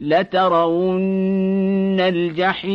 لترون الجحيم.